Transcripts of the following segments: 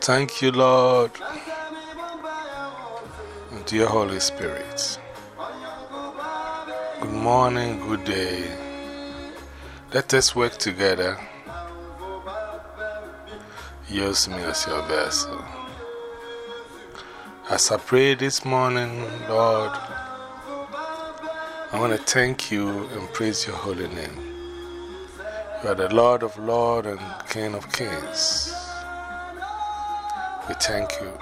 Thank you, Lord, dear Holy Spirit. Good morning, good day. Let us work together. Use me as your vessel. As I pray this morning, Lord, I want to thank you and praise your holy name. You are the Lord of Lords and King of Kings. We thank you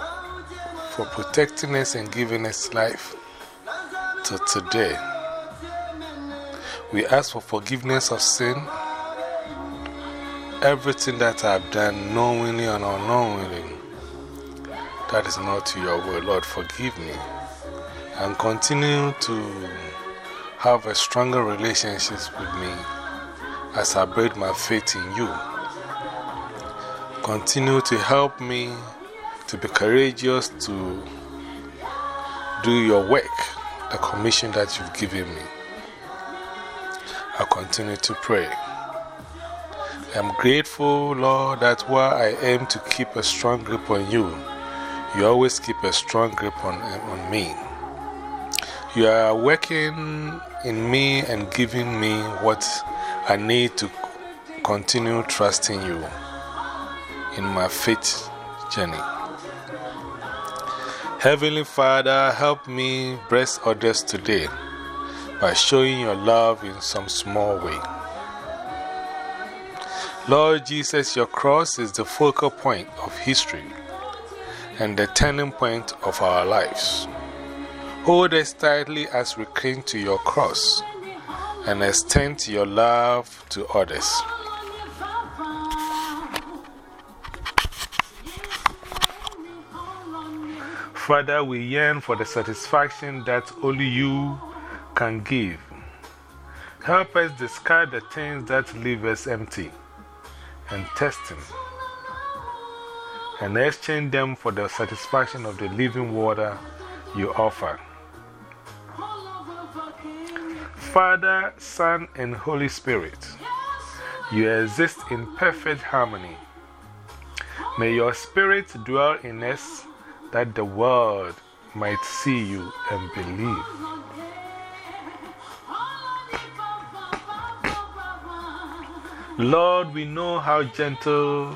for protecting us and giving us life to today. We ask for forgiveness of sin. Everything that I've done, knowingly and unknowingly, that is not your will. Lord, forgive me. And continue to have a stronger relationship with me as I build my faith in you. Continue to help me to be courageous to do your work, the commission that you've given me. I continue to pray. I'm grateful, Lord, that while I aim to keep a strong grip on you, you always keep a strong grip on, on me. You are working in me and giving me what I need to continue trusting you in my faith journey. Heavenly Father, help me bless others today by showing your love in some small way. Lord Jesus, your cross is the focal point of history and the turning point of our lives. Hold us tightly as we cling to your cross and extend your love to others. Father, we yearn for the satisfaction that only you can give. Help us discard the things that leave us empty and testing, and exchange them for the satisfaction of the living water you offer. Father, Son, and Holy Spirit, you exist in perfect harmony. May your Spirit dwell in us that the world might see you and believe. Lord, we know how gentle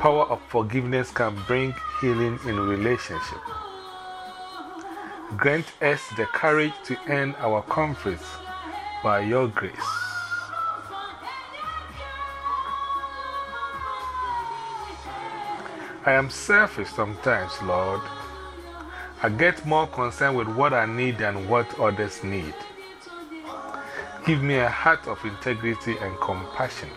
power of forgiveness can bring healing in relationship. Grant us the courage to end our conflicts by your grace. I am selfish sometimes, Lord. I get more concerned with what I need than what others need. Give me a heart of integrity and compassion.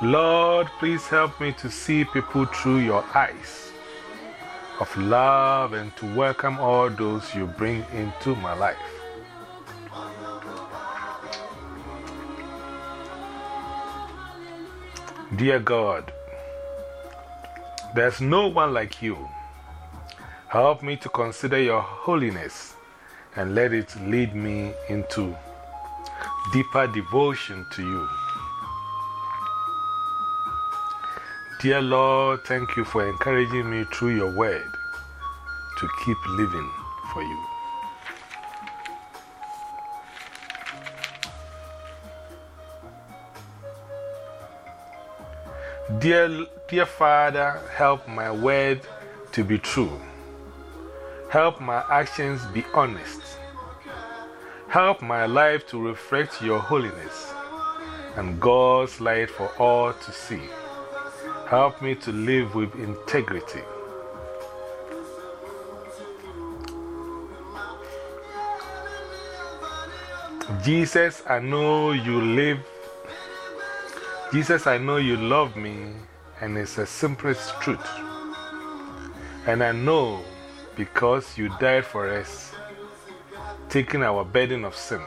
Lord, please help me to see people through your eyes of love and to welcome all those you bring into my life. Dear God, there's no one like you. Help me to consider your holiness and let it lead me into deeper devotion to you. Dear Lord, thank you for encouraging me through your word to keep living for you. Dear, dear Father, help my word to be true. Help my actions be honest. Help my life to reflect your holiness and God's light for all to see. Help me to live with integrity. Jesus, I know you live. Jesus, I know you love me, and it's the simplest truth. And I know because you died for us, taking our burden of sin.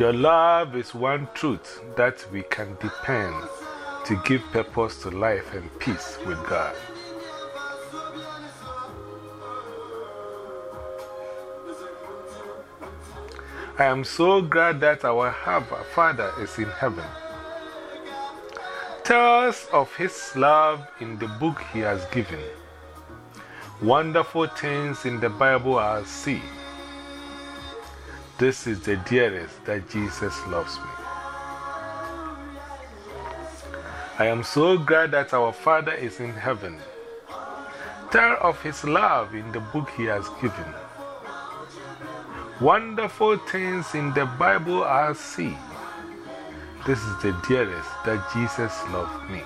Your love is one truth that we can depend to give purpose to life and peace with God. I am so glad that our Father is in heaven. Tell us of His love in the book He has given. Wonderful things in the Bible I see. This is the dearest that Jesus loves me. I am so glad that our Father is in heaven. Tell of His love in the book He has given. Wonderful things in the Bible I see. This is the dearest that Jesus loved me.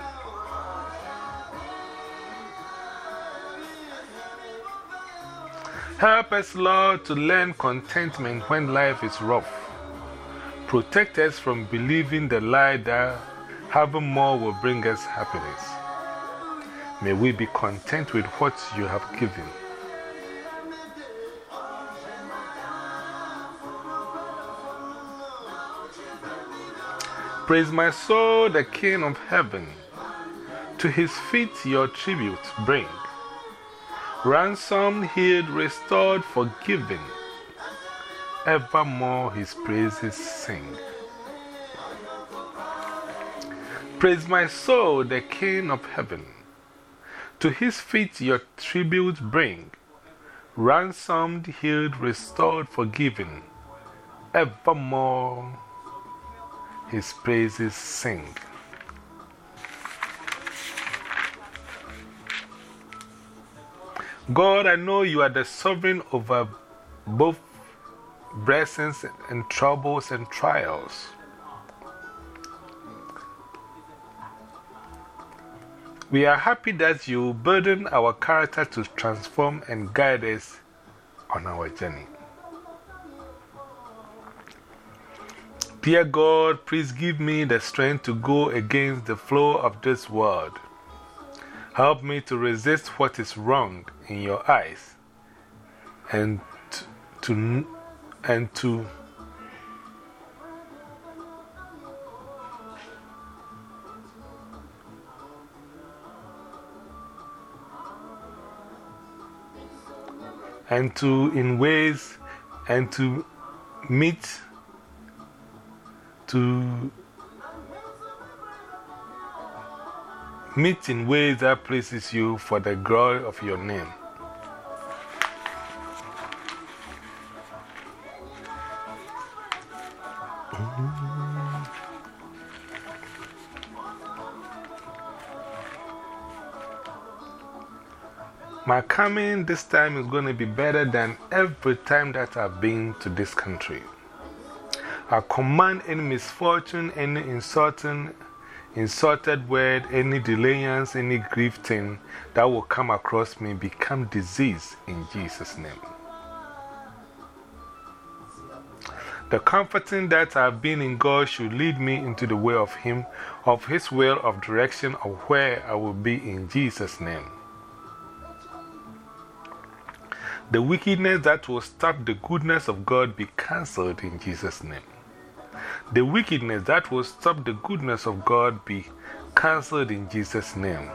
Help us, Lord, to learn contentment when life is rough. Protect us from believing the lie that having more will bring us happiness. May we be content with what you have given. Praise my soul, the King of heaven. To his feet your tribute bring. Ransomed, healed, restored, forgiven. Evermore his praises sing. Praise my soul, the King of heaven. To his feet your tribute bring. Ransomed, healed, restored, forgiven. Evermore his praises sing. God, I know you are the sovereign over both blessings and troubles and trials. We are happy that you burden our character to transform and guide us on our journey. Dear God, please give me the strength to go against the flow of this world. Help me to resist what is wrong in your eyes and to, and to and to in ways and to meet to meet in ways that pleases you for the glory of your name. My coming this time is going to be better than every time that I've been to this country. I command any misfortune, any insulting, insulted word, any delayance, any grief thing that will come across me become disease in Jesus' name. The comforting that I've been in God should lead me into the way of Him, of His will, of direction, of where I will be in Jesus' name. The wickedness that will stop the goodness of God be cancelled in Jesus' name. The wickedness that will stop the goodness of God be cancelled in Jesus' name.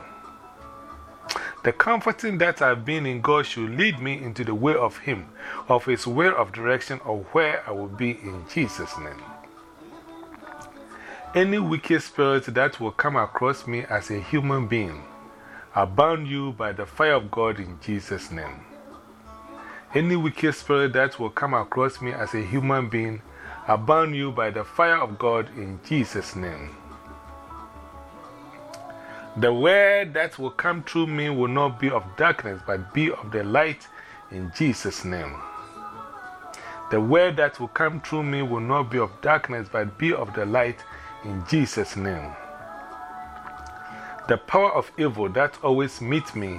The comforting that I've been in God should lead me into the way of Him, of His way of direction, of where I will be in Jesus' name. Any wicked spirit that will come across me as a human being, I bound you by the fire of God in Jesus' name. Any wicked spirit that will come across me as a human being, I burn you by the fire of God in Jesus' name. The word that will come through me will not be of darkness, but be of the light in Jesus' name. The word that will come through me will not be of darkness, but be of the light in Jesus' name. The power of evil that always meets me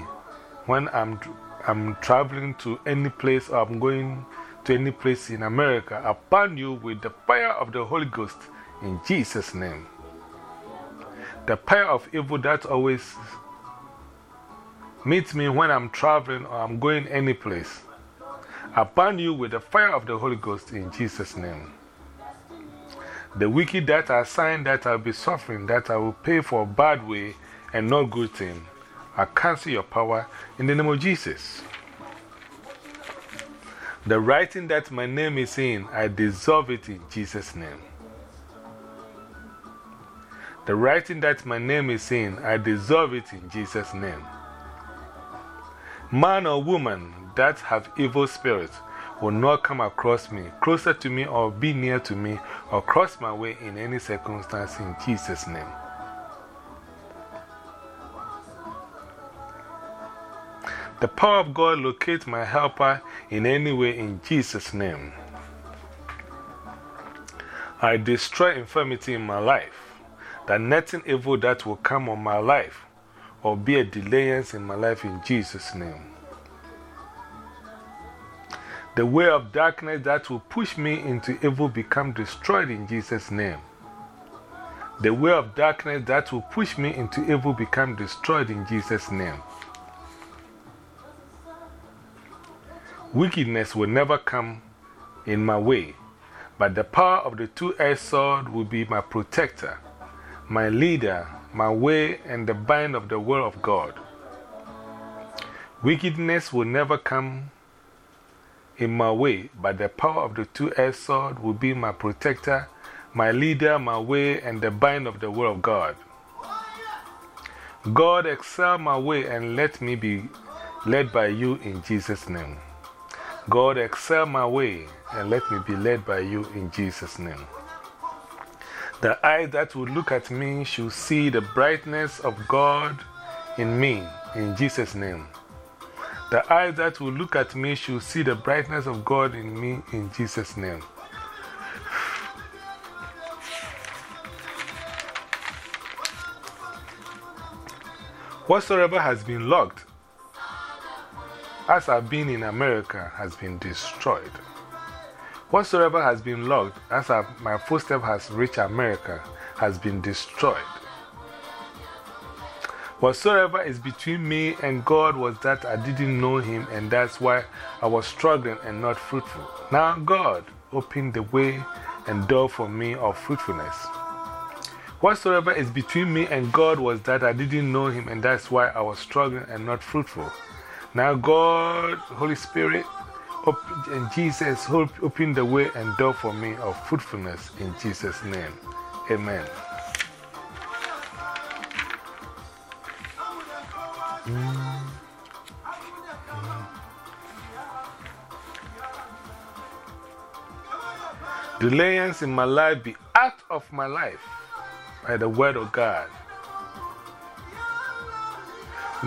when I'm, I'm traveling to any place or I'm going to any place in America upon you with the fire of the Holy Ghost in Jesus' name. The fire of evil that always meets me when I'm traveling or I'm going any place. Upon you with the fire of the Holy Ghost in Jesus' name. The wicked that are sign that I'll be suffering, that I will pay for a bad way and not good thing. I cancel your power in the name of Jesus. The writing that my name is in, I dissolve it in Jesus' name. The writing that my name is in, I dissolve it in Jesus' name. Man or woman that have evil spirits will not come across me, closer to me, or be near to me, or cross my way in any circumstance in Jesus' name. The power of God locates my helper in any way in Jesus' name. I destroy infirmity in my life, that nothing evil that will come on my life or be a delayance in my life in Jesus' name. The way of darkness that will push me into evil become destroyed in Jesus' name. The way of darkness that will push me into evil become destroyed in Jesus' name. Wickedness will never come in my way, but the power of the two edged sword will be my protector, my leader, my way, and the bind of the word of God. Wickedness will never come in my way, but the power of the two edged sword will be my protector, my leader, my way, and the bind of the word of God. God, excel my way and let me be led by you in Jesus' name. God, excel my way and let me be led by you in Jesus' name. The eye that will look at me should see the brightness of God in me in Jesus' name. The eye that will look at me should see the brightness of God in me in Jesus' name. Whatsoever has been locked as I've been in America, has been destroyed. Whatsoever has been locked, as I've, my footstep has reached America, has been destroyed. Whatsoever is between me and God was that I didn't know Him, and that's why I was struggling and not fruitful. Now, God opened the way and door for me of fruitfulness. Whatsoever is between me and God was that I didn't know Him, and that's why I was struggling and not fruitful. Now, God, Holy Spirit, and Jesus open the way and door for me of fruitfulness in Jesus' name. Amen. Mm. Delayance in my life be out of my life by the word of God.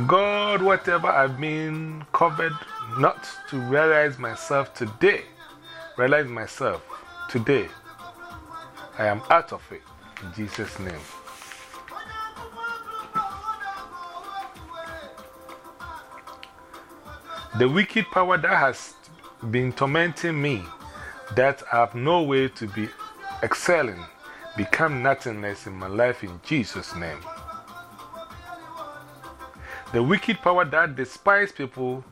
God, whatever I've been covered not to realize myself today, realize myself today, I am out of it in Jesus' name. The wicked power that has been tormenting me, that I have no way to be excelling, become nothingness in my life in Jesus' name. The wicked power that despise people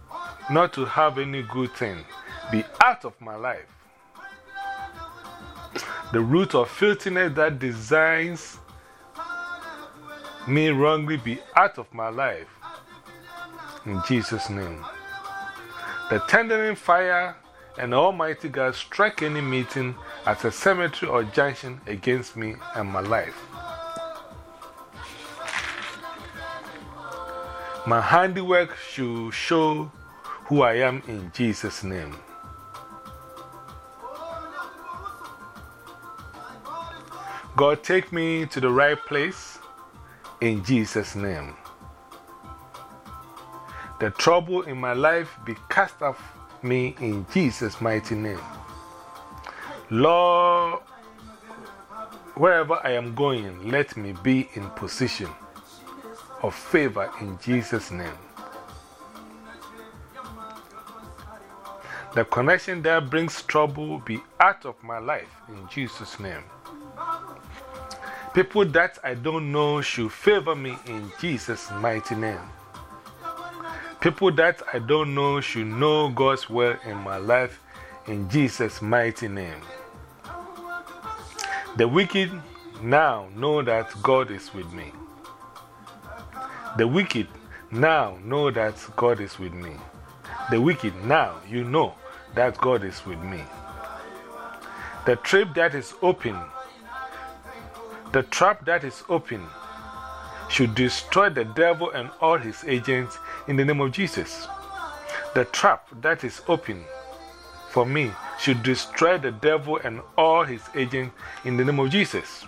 not to have any good thing be out of my life. The root of filthiness that designs me wrongly be out of my life. In Jesus' name. The tendering fire and Almighty God strike any meeting at a cemetery or junction against me and my life. My handiwork should show who I am in Jesus' name. God, take me to the right place in Jesus' name. The trouble in my life be cast off me in Jesus' mighty name. Lord, wherever I am going, let me be in position of favor in Jesus' name. The connection that brings trouble be out of my life in Jesus' name. People that I don't know should favor me in Jesus' mighty name. People that I don't know should know God's will in my life in Jesus' mighty name. The wicked now know that God is with me. The wicked now know that God is with me. The wicked now, you know that God is with me. The trap that is open, the trap that is open should destroy the devil and all his agents in the name of Jesus. The trap that is open for me should destroy the devil and all his agents in the name of Jesus.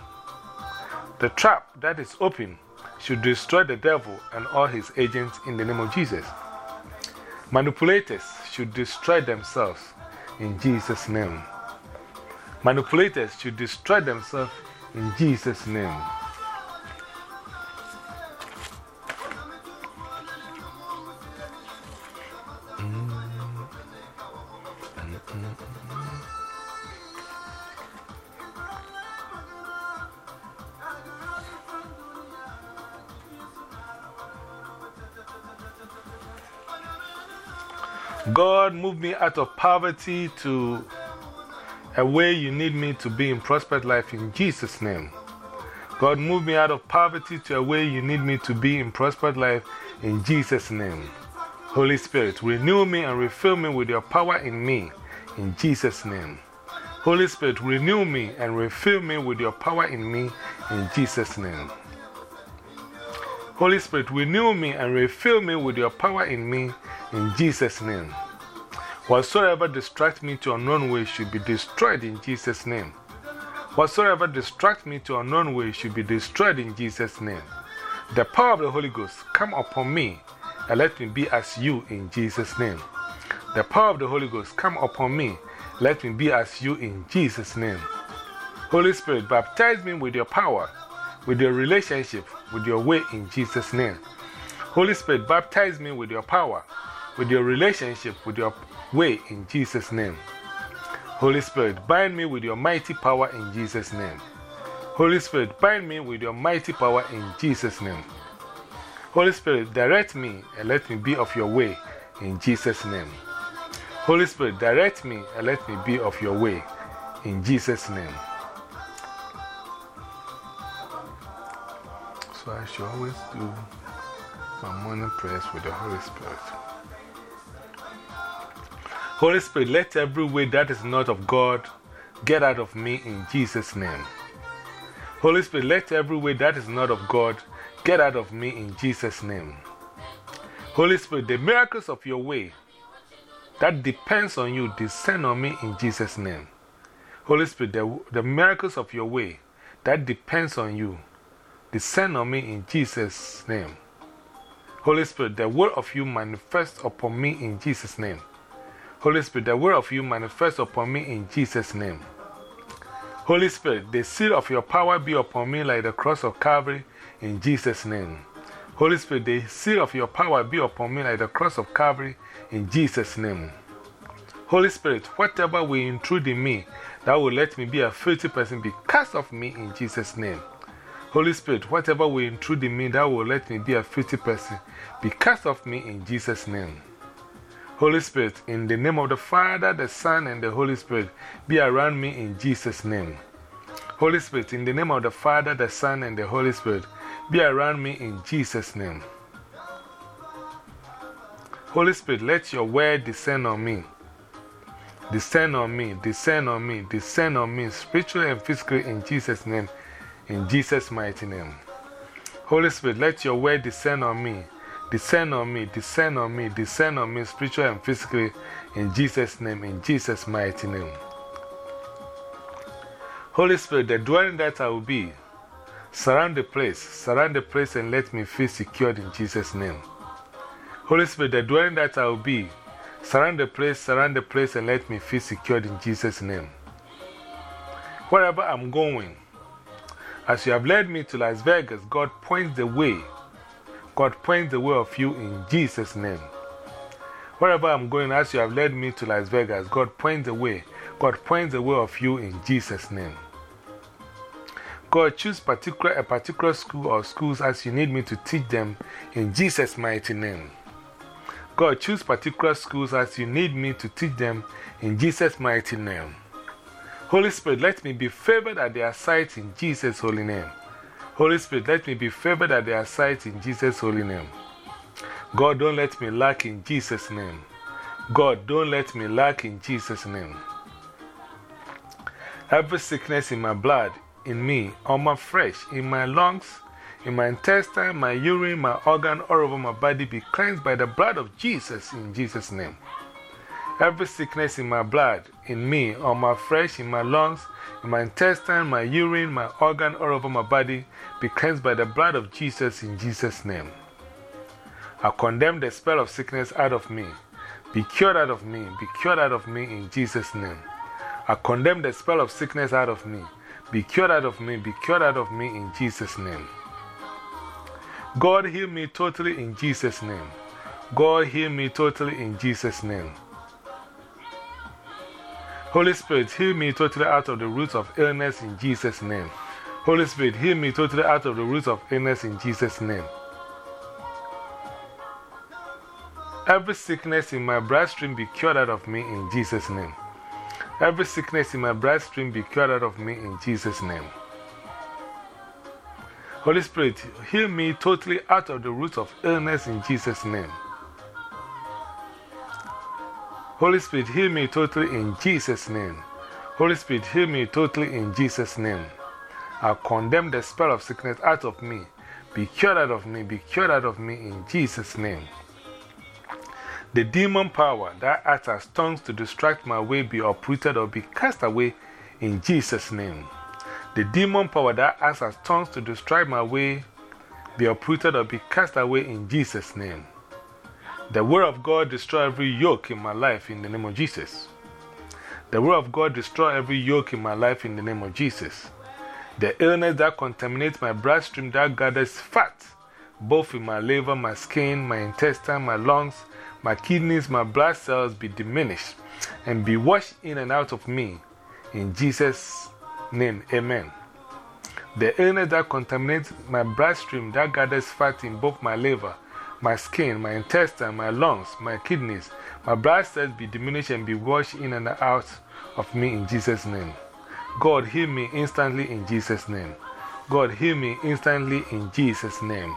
The trap that is open should destroy the devil and all his agents in the name of Jesus. Manipulators should destroy themselves in Jesus' name. Manipulators should destroy themselves in Jesus' name. God, move me out of poverty to a way you need me to be in prosperous life in Jesus' name. God, move me out of poverty to a way you need me to be in prosperous life in Jesus' name. Holy Spirit, renew me and refill me with your power in me in Jesus' name. Holy Spirit, renew me and refill me with your power in me in Jesus' name. Holy Spirit, renew me and refill me with your power in me in Jesus' name. Whatsoever distracts me to unknown ways should be destroyed in Jesus' name. Whatsoever distracts me to unknown ways should be destroyed in Jesus' name. The power of the Holy Ghost come upon me and let me be as you in Jesus' name. The power of the Holy Ghost come upon me, let me be as you in Jesus' name. Holy Spirit, baptize me with your power, with your relationship, with your way in Jesus' name. Holy Spirit, baptize me with your power, with your relationship, with your way in Jesus' name. Holy Spirit, bind me with your mighty power in Jesus' name. Holy Spirit, bind me with your mighty power in Jesus' name. Holy Spirit, direct me and let me be of your way in Jesus' name. Holy Spirit, direct me and let me be of your way in Jesus' name. So I should always do my morning prayers with the Holy Spirit. Holy Spirit, let every way that is not of God get out of me in Jesus' name. Holy Spirit, let every way that is not of God get out of me in Jesus' name. Holy Spirit, the miracles of your way that depends on you descend on me in Jesus' name. Holy Spirit, the, the miracles of your way that depends on you descend on me in Jesus' name. Holy Spirit, the word of you manifest upon me in Jesus' name. Holy Spirit, the word of you manifest upon me in Jesus' name. Holy Spirit, the seal of your power be upon me like the cross of Calvary in Jesus' name. Holy Spirit, the seal of your power be upon me like the cross of Calvary in Jesus' name. Holy Spirit, whatever will intrude in me that will let me be a filthy person be cast off me in Jesus' name. Holy Spirit, whatever will intrude in me that will let me be a filthy person be cast off me in Jesus' name. Holy Spirit, in the name of the Father, the Son, and the Holy Spirit, be around me in Jesus' name. Holy Spirit, in the name of the Father, the Son, and the Holy Spirit, be around me in Jesus' name. Holy Spirit, let your word descend on me. Descend on me, descend on me, descend on me, spiritually and physically in Jesus' name, in Jesus' mighty name. Holy Spirit, let your word descend on me Descend on me, descend on me, descend on me, spiritually and physically, in Jesus' name, in Jesus' mighty name. Holy Spirit, the dwelling that I will be, surround the place, surround the place and let me feel secured in Jesus' name. Holy Spirit, the dwelling that I will be, surround the place, surround the place and let me feel secured in Jesus' name. Wherever I'm going, as you have led me to Las Vegas, God points the way God points the way of you in Jesus' name. Wherever I'm going, as you have led me to Las Vegas, God points the way. God points the way of you in Jesus' name. God, choose particular, a particular school or schools as you need me to teach them in Jesus' mighty name. God, choose particular schools as you need me to teach them in Jesus' mighty name. Holy Spirit, let me be favored at their sight in Jesus' holy name. Holy Spirit, let me be favored at their sight in Jesus' holy name. God, don't let me lack in Jesus' name. God, don't let me lack in Jesus' name. Every sickness in my blood, in me, on my flesh, in my lungs, in my intestine, my urine, my organ, all over my body be cleansed by the blood of Jesus in Jesus' name. Every sickness in my blood, in me, on my flesh, in my lungs, in my intestine, my urine, my organ, all over my body be cleansed by the blood of Jesus in Jesus' name. I condemn the spell of sickness out of me. Be cured out of me. Be cured out of me in Jesus' name. I condemn the spell of sickness out of me. Be cured out of me. Be cured out of me in Jesus' name. God, heal me totally in Jesus' name. God, heal me totally in Jesus' name. Holy Spirit, heal me totally out of the roots of illness in Jesus' name. Holy Spirit, heal me totally out of the roots of illness in Jesus' name. Every sickness in my bloodstream be cured out of me in Jesus' name. Every sickness in my bloodstream be cured out of me in Jesus' name. Holy Spirit, heal me totally out of the roots of illness in Jesus' name. Holy Spirit, heal me totally in Jesus' name. Holy Spirit, heal me totally in Jesus' name. I condemn the spell of sickness out of me. Be cured out of me, be cured out of me in Jesus' name. The demon power that acts as tongues to distract my way be uprooted or be cast away in Jesus' name. The demon power that acts as tongues to distract my way be uprooted or be cast away in Jesus' name. The word of God destroy every yoke in my life in the name of Jesus. The word of God destroy every yoke in my life in the name of Jesus. The illness that contaminates my bloodstream that gathers fat, both in my liver, my skin, my intestine, my lungs, my kidneys, my blood cells be diminished and be washed in and out of me. In Jesus' name, amen. The illness that contaminates my bloodstream that gathers fat in both my liver, my skin, my intestine, my lungs, my kidneys, my blood cells be diminished and be washed in and out of me in Jesus' name. God, heal me instantly in Jesus' name. God, heal me instantly in Jesus' name.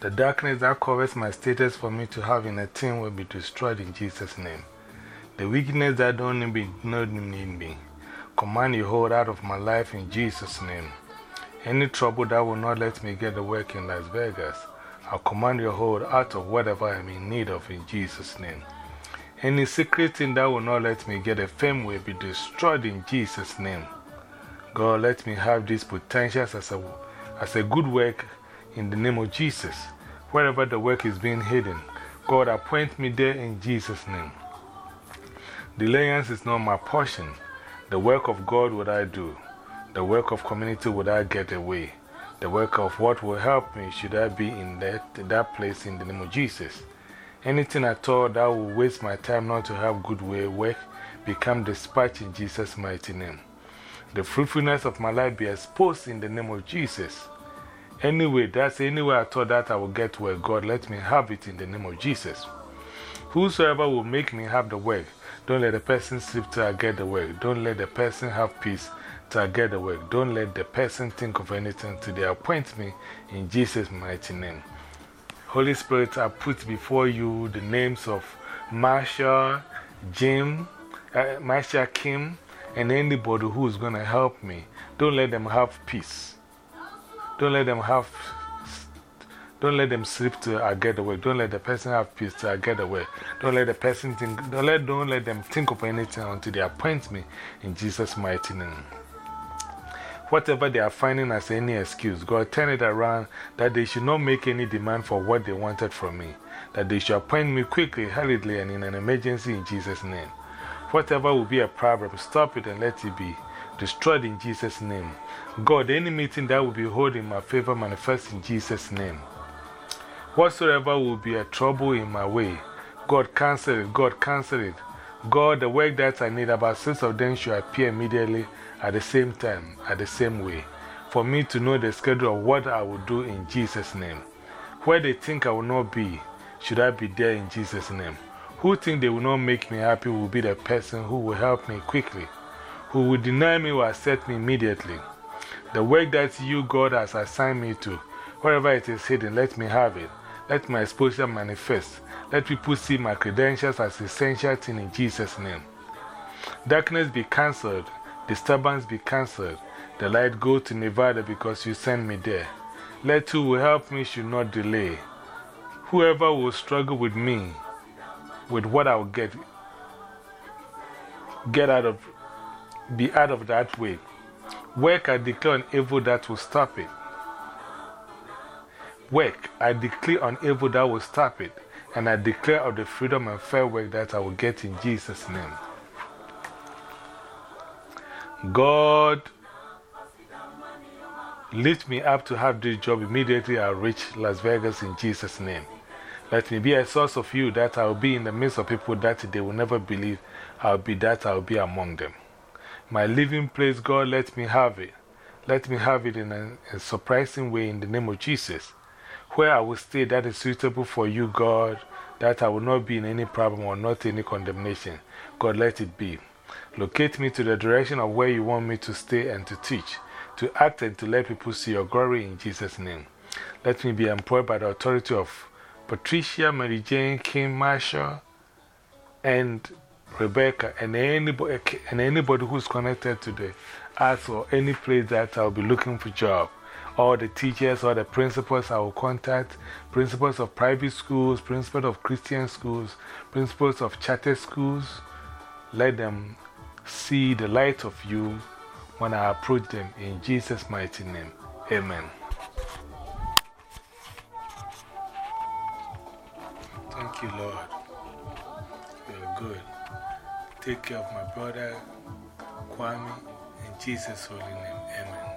The darkness that covers my status for me to have in a team will be destroyed in Jesus' name. The weakness that don't need me, command you hold out of my life in Jesus' name. Any trouble that will not let me get the work in Las Vegas, I'll command your hold out of whatever I'm in need of in Jesus' name. Any secret thing that will not let me get a fame will be destroyed in Jesus' name. God, let me have these potentials as a, as a good work in the name of Jesus. Wherever the work is being hidden, God, appoint me there in Jesus' name. Delayance is not my portion. The work of God would I do. The work of community would I get away. The work of what will help me should I be in that, that place in the name of Jesus. Anything at all that will waste my time not to have good way work become dispatched in Jesus' mighty name. The fruitfulness of my life be exposed in the name of Jesus. Anyway, that's anywhere I thought that I would get where God let me have it in the name of Jesus. Whosoever will make me have the work, don't let the person sleep till I get the work. Don't let the person have peace till I get the work. Don't let the person think of anything till they appoint me in Jesus' mighty name. Holy Spirit, I put before you the names of Marsha, Jim, uh, Marsha Kim, and anybody who is going to help me. Don't let them have peace. Don't let them have, don't let them sleep till I get away. Don't let the person have peace till I get away. Don't let the person think, don't let, don't let them think of anything until they appoint me in Jesus' mighty name. Whatever they are finding as any excuse, God turn it around that they should not make any demand for what they wanted from me. That they should appoint me quickly, hurriedly, and in an emergency in Jesus' name. Whatever will be a problem, stop it and let it be destroyed in Jesus' name. God, any meeting that will be held in my favor manifest in Jesus' name. Whatsoever will be a trouble in my way, God cancel it, God cancel it. God, the work that I need, about six of them should appear immediately at the same time, at the same way, for me to know the schedule of what I will do in Jesus' name. Where they think I will not be, should I be there in Jesus' name? Who think they will not make me happy will be the person who will help me quickly. Who will deny me will accept me immediately. The work that you, God, has assigned me to, wherever it is hidden, let me have it. Let my exposure manifest. Let people see my credentials as essential thing in Jesus' name. Darkness be cancelled. Disturbance be cancelled. The light go to Nevada because you sent me there. Let who will help me should not delay. Whoever will struggle with me, with what I will get, get out of, be out of that way. Work, I declare on evil that will stop it. Work, I declare on evil that will stop it. And I declare of the freedom and fair work that I will get in Jesus' name. God, lift me up to have this job immediately I'll reach Las Vegas in Jesus' name. Let me be a source of you that I will be in the midst of people that they will never believe I will be that I will be among them. My living place, God, let me have it. Let me have it in a, a surprising way in the name of Jesus. Where I will stay that is suitable for you, God, that I will not be in any problem or not any condemnation. God, let it be. Locate me to the direction of where you want me to stay and to teach, to act and to let people see your glory in Jesus' name. Let me be employed by the authority of Patricia, Mary Jane, Kim Marshall, and Rebecca, and anybody, and anybody who's connected to the arts or any place that I'll be looking for job. All the teachers or the principals I will contact, principals of private schools, principals of Christian schools, principals of charter schools. Let them see the light of you when I approach them in Jesus' mighty name. Amen. Thank you, Lord. You're good. Take care of my brother, Kwame, in Jesus' holy name. Amen.